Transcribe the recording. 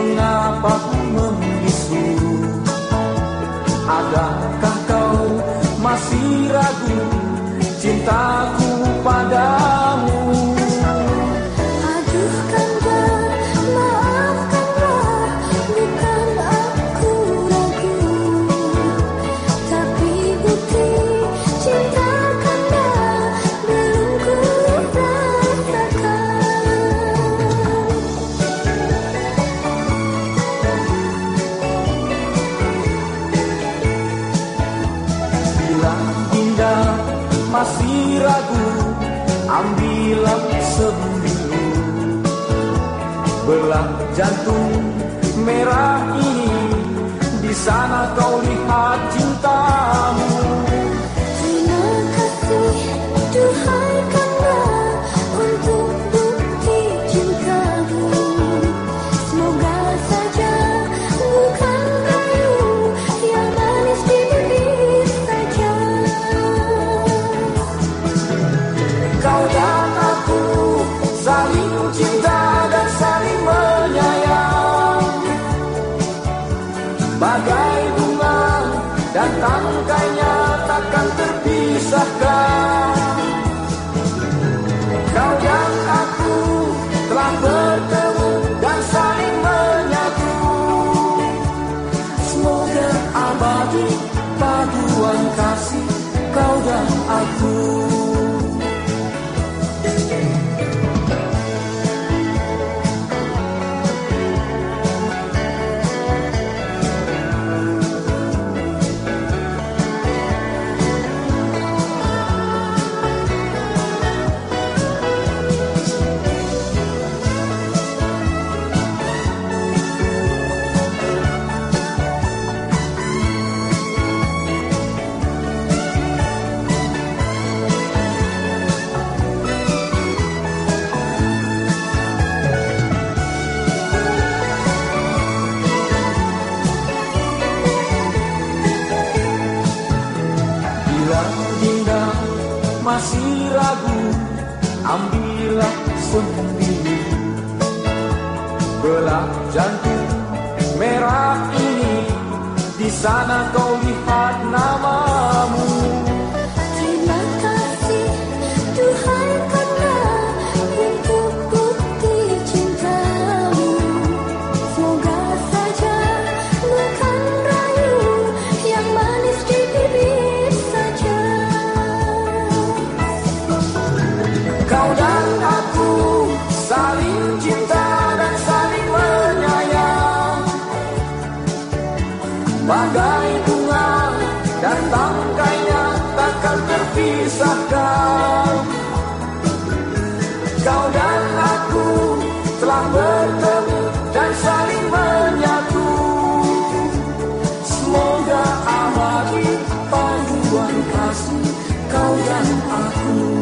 mengapa membisu Adakah kau masih ragu? Masih ragu Ambillah sembilu. Belah jantung merah ini Di sana kau lihat cintamu Bagai bunga dan tangkainya takkan terpisahkan. Kau dan aku telah bertemu dan saling menyatu. Semoga abadi paduan kasih kau dan aku Masih ragu Ambillah sendiri. Belah jantung merah ini Di sana kau lihat namamu kau dan aku